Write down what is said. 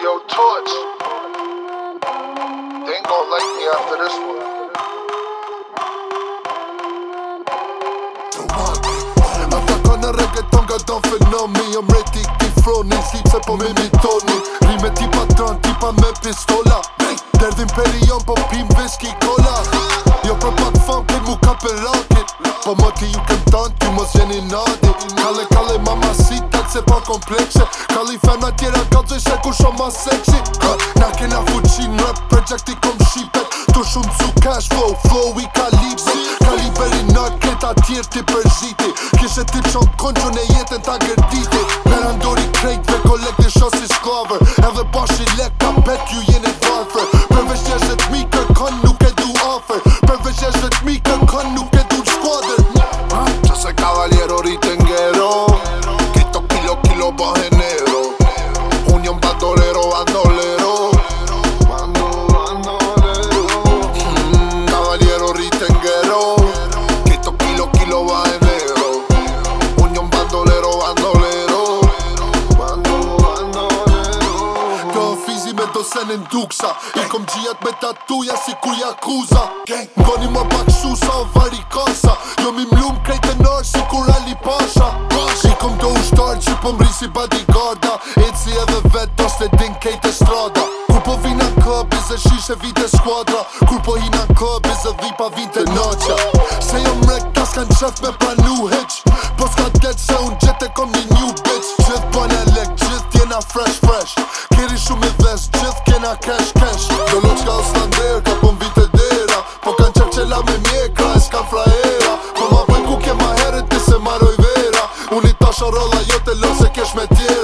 Yo, Torch. They ain't gonna like me after this one. I'm back on the reggaeton, got done for know me. I'm ready, keep running, sleep på me, mitt Tony. Rimmer till patron, tippar med pistola. Därd imperium på pin, whisky, cola. Nuk u ka pelati Po më ti ju këm tanë, ti mos jeni nadi Kale, kale, mama si tëtë se pa komplekse Kale i fena tjera ka të zeshe ku shumë ma seksi Na kena fuqin në projekti kom shipet Tu shumë cu cash flow, flow i kalipsi Kale i beri në kreta tjerë ti përziti Kishe ti qonë konqën Në jetën ta gërditi Merandori krejtve, kolekti shosi shklaver sen in duksa I kom gjijat me tatuja si ku jakuza Ngoni ma pak shu sa o varikasa Jo mi mlum krejt e nërë si ku rali pasha I kom do ushtar që po mri si bodyguarda Eci si edhe vet do s'le din kejt e strada Kur po vina këpi zë shishe vite skuadra Kur po hina këpi zë dhipa vite noqa Se jo mrek ta s'kan qef me panu heq Po s'ka na kesh kesh Do nuk s'ka s'na der, ka pëm vite dera Po kan qep qela me mjeka, e s'ka frajera Po ma pëjnë ku kema herët, ti se maroj vera Unë i tasha rolla jote, se kesh me tjera